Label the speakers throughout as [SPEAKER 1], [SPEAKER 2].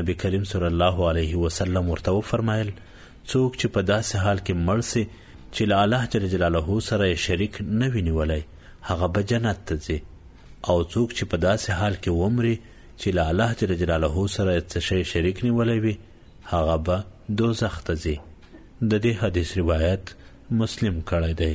[SPEAKER 1] نبی کریم صلی الله علیه وسلم ورته وفرمایل څوک چې په داسې حال کې مړ سي چې له الله جل جلاله سره شریک نه وي نیولی هغه به جنت ته ځي او څوک چې په داسې حال کې ومري چې له الله جل جلاله سره څه شی شریک نیولی وي هغه به دوزخ ته ځي د دې حدیث روایت مسلم کړی دی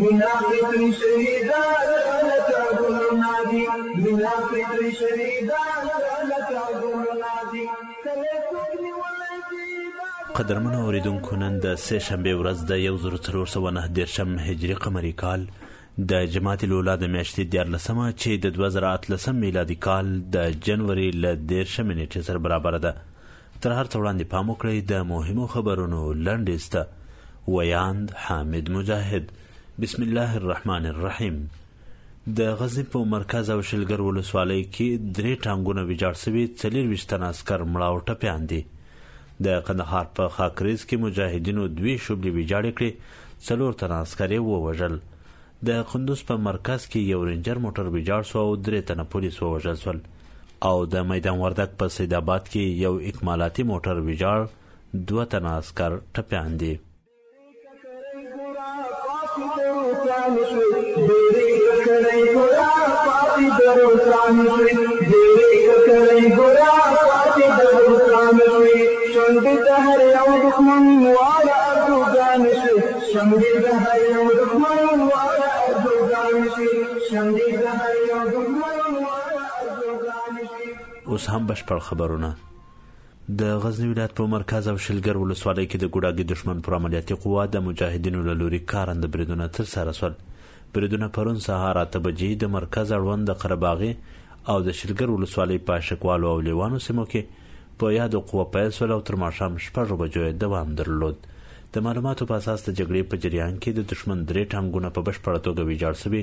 [SPEAKER 2] مینا فطری شهیدان غلطه ګلونه دي مینا فطری شهیدان غلطه ګلونه دي کله څوک نیولی دي
[SPEAKER 1] قدرمنو اوریدونکو نن د سه شنبه ورځ د 1409 هجری قمری کال د جماعت الاولی د میاشتې دیارلسمه چې د 2013 میلادي کال د جنوري له دېرشمې نېټې سره برابره ده تر هر څه وړاندې پام وکړئ د مهمو خبرونو لنډیز ته ویاند حامد مجاهد بسم الله الرحمن الرحیم د غزنی په مرکز او شلګر ولسوالۍ کې درې ټانګونه ویجاړ شوي څلور وشتن عسكر مړه او ټپیان دي د قندهار په خاکریز کې مجاهدینو دوی شوبلې ویجاړې کړې څلور تن عسكر یې ووژل د قندوز په مرکز کې یو رینجر موټر ویجاړ شو او درې تنه پولیس ووژل شول او د میدان وردک په سید آباد کې یو اکمالاتي موټر ویجاړ دوه تنه عسکر ټپیان دي اوس هم بشپړ خبرونه د غزنی ولایت په مرکز او شلګر ولسوالۍ کې د ګوډاګي دشمن پر عملیاتي قوا د مجاهدینو له لوري کارند بریدونه تر سره سول بریدونه پرون سهار اته بجې د مرکز اړوند د قرباغې او د شلګر ولسوالۍ په شکوالو او لیوانو سیمو کې په یادو قوا پیل سول او تر ماښام شپږو بجو دوام درلود د معلوماتو په اساس د جګړې په جریان کې د دشمن درې ټانګونه په بشپړه توګه ویجاړ سوي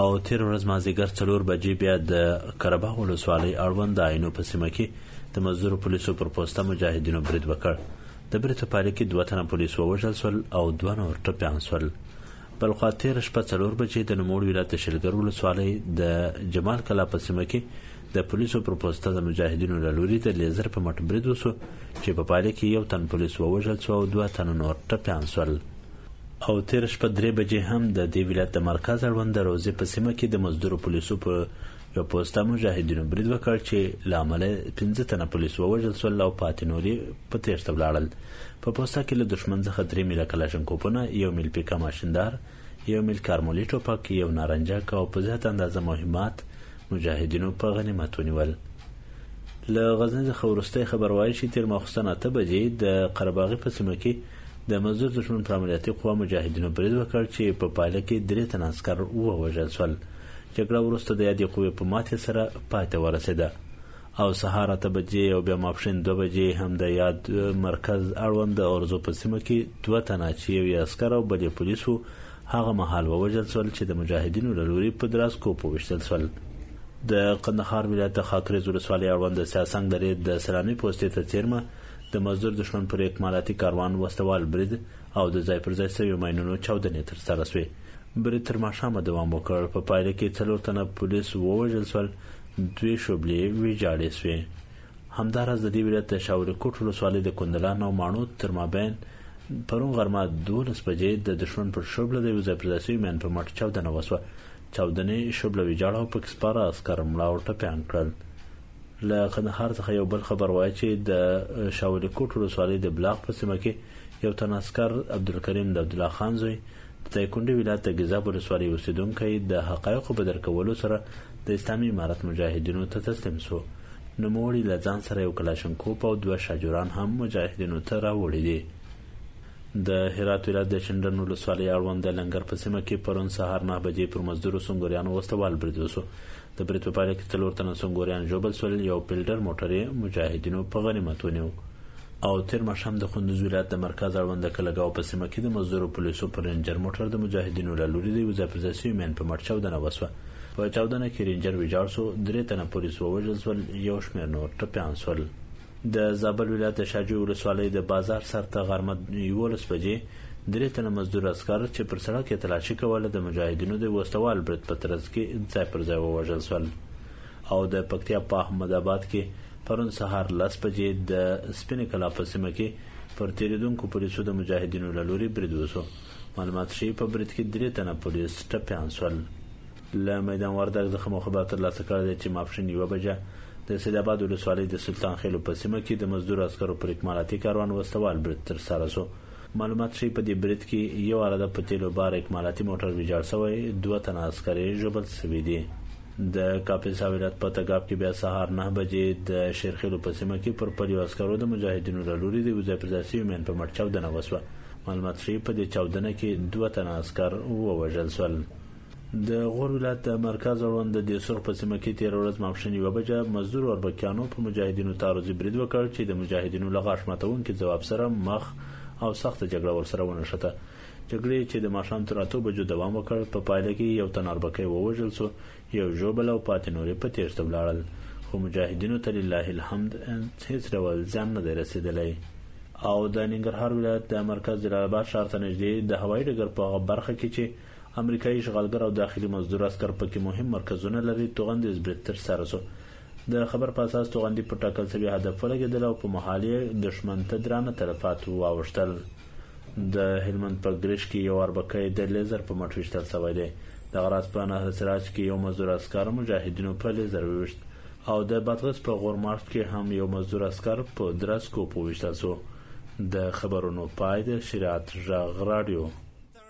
[SPEAKER 1] او تیر ورځ مازیګر څلور بجې بیا د قره باغ ولسوالۍ اړوند د عینو په سیمه کې د مزدور پولیسو پر پوسته مجاهدینو برید وکړ د برید په پایله کې دوه تنه پولیس ووژل شول او دوه نور ټپیان شول بلخوا تیر شپه څلور بجې د نوموړ ولایت د شلګر ولسوالۍ د جمال کلا په سیمه کې د پولیسو پر پوسټ د مجاهدینو له لوري د لیزر په مټ برید وشو چې په پایله کې یو تن پولیس ووژل شو او دوه تنه نور ټپیان شول او تېره شپه درې بجې هم د دې ولایت د مرکز اړوند د روزې په سیمه کې د مزدورو پولیسو په یو پوسته مجاهدینو برید وکړ چې له امله یې پنځه تنه پولیس ووژل شول او پاتې نور یې په تېښته ولاړل په پوسته کې له دښمن څخه درې میله کلاشنکوپونه یو میل پیکا ماشیندار یو میل کارمولي ټوپک یو نارنجک او په زیاته اندازه مهمات مجاهدینو په غنیمت ونیول له غزني څخه وروستی خبر وایي چې تېر ماخوستن اته بجې د قرباغي په سیمه کې د منظور دښمن پر عملیاتي قوا مجاهدینو برید وکړ چې په پایله کې درې تنه عسکر ووژل شول. جګړه وروسته د یادې قوې په ماتې سره پای ته ورسېده او سهار اته بجې او بیا ماپښین دوه بجې هم د یاد مرکز اړوند د اورزو په سیمه کې دوه تنه چې یو یې عسکر او بل یې پولیس و هغه مهال ووژل شول چې د مجاهدینو له لوري په دراسکوپ وویشتل شول د قندهار ولایت د خاکریز ولسوالۍ اړوند د سیاسنګ درې د سلامي پوستې ته څیرمه د مزدور دښمن پر اکمالاتي کاروان وسله وال برید او د ځای پر ځای سویو ماینونو چاودنې ترسره شوې. برید تر ماښامه دوام وکړ، په پایله کې څلور تنه پولیس ووژل شول، دوې شوبلې ویجاړې شوې. همداراز د دې ولایت د شاولي کوټ ولسوالۍ د کندلان او ماڼو تر مابین پرون غرمه دولس بجې د دښمن پر شوبله د یو ځای پر ځای شوي مین په مټ چاودنه وشوه. چاودنې شوبله ویجاړه او پکې سپاره عسکر مړه او ټپیان کړل. له کندهار څخه یو بل خبر وایي چې د شاولي کوټ ولسوالۍ د بلاغ په سیمه کې یو تن عسکر عبدالکریم د عبدالله خان زوی د دایکنډي ولایت د ګزاب ولسوالۍ اوسیدونکی د حقایقو په درکولو سره د اسلامي امارت مجاهدینو ته تسلیم شو نوموړي له ځان سره یو کلاشنکوپ او دوه شاجوران هم مجاهدینو ته راوړي دي د هرات ولایت د چندن ولسوالۍ اړوند د لنګر په سیمه کې پرون سهار نه بجې پر مزدورو سنګوریانو وسلوال برید وشو د برید په پایله کې څلور تنه سنګوریان ژوبل سول یو پیلډر موټر یې مجاهدینو په غنیمت ونیو او تیر ماښام د کندوز ولایت د مرکز اړوند د کلګاو په سیمه کې د مزدورو پولیسو پر رینجر موټر د مجاهدینو له لوري د یو ځای پر ځای سوي مین په مټ چاودنه وسوه په چاودنه کې رینجر ویجاړ سو درې تنه پولیس ووژل سول یو شمېر نور ټپیان سول د زابل ولایت د شاجوی ولسوالۍ د بازار سر ته غرمه 11 بجې درې تنه مزدور عسکر چې پر سړک یې تلاشي کوله د مجاهدینو د وسلوال برید په ترڅ کې ځای پر ځای ووژل شول او د پکتیا په احمد آباد کې پرون سهار لس بجې د سپینې کلا په سیمه کې پر تیریدونکو پولیسو د مجاهدینو له لوري برید وشو معلومات ښیي په برید کې درې تنه پولیس ټپیان شول له میدان وردګ څخه مو خبر ترلاسه کړی دی چې ماپښین یوه بجه د سید اباد ولسوالۍ د سلطان خېلو په سیمه کې د مزدور عسکرو پر اکمالاتي کاروان وسلوال برید ترسره شو. معلومات ښیي په دې برید کې یو عرده په تېلو بار اکمالاتي موټر ویجاړ شوی، دوه تنه عسکر یې ژوبل شوي دي. د کاپیسا ولایت په تګاب کې بیا سهار نهه بجې د شیرخېلو په سیمه کې پر پلیو عسکرو د مجاهدینو له لوري د یو ځای پر ځای شوي مین په مټ چاودنه وشوه. معلومات ښیي په دې چاودنه کې دوه تنه عسکر ووژل شول. د غور ولایت د مرکز اړوند د دیسرخ په سیمه کې تیر ورځ ماپښین یوه بجه مزدور اربکیانو په مجاهدینو تعرضي برید وکړ چې د مجاهدینو له غاښ ماتونکي ځواب سره مخ او سخته جګړه ورسره ونښته جګړې چې د ماښام تر اتو بجو دوام وکړ په پایله کې یو تن اربکی ووژل سو یو ژوبل او پاتې نورې په تیښته ولاړل خو مجاهدینو ته لله الحمد هیڅ ډول زیان نه دی رسیدلی او د ننګرهار ولایت د مرکز جلال آباد ښار ته نږدې د هوایي ډګر په هغه برخه کې چې امریکایي اشغالګر او داخلي مزدور عسکر په کې مهم مرکزونه لري، توغندی اوس برید تر سره شو. د خبر په اساس توغندی په ټاکل شوي هدف ولګېدل او په مهال یې دښمن ته درانه تلفات واوښتل. د هلمند په ګرش کې یو اربکی د لیزر په مټ ویشتل شوی دی. دغه راز په نهر سراج کې یو مزدور عسکر مجاهدینو په لیزر وویشت او د بادغیس په غور مارت کې هم یو مزدور عسکر په درز سکوپ وویشتل شو. د خبرونو پای د شریعت
[SPEAKER 3] ږغ راډیو.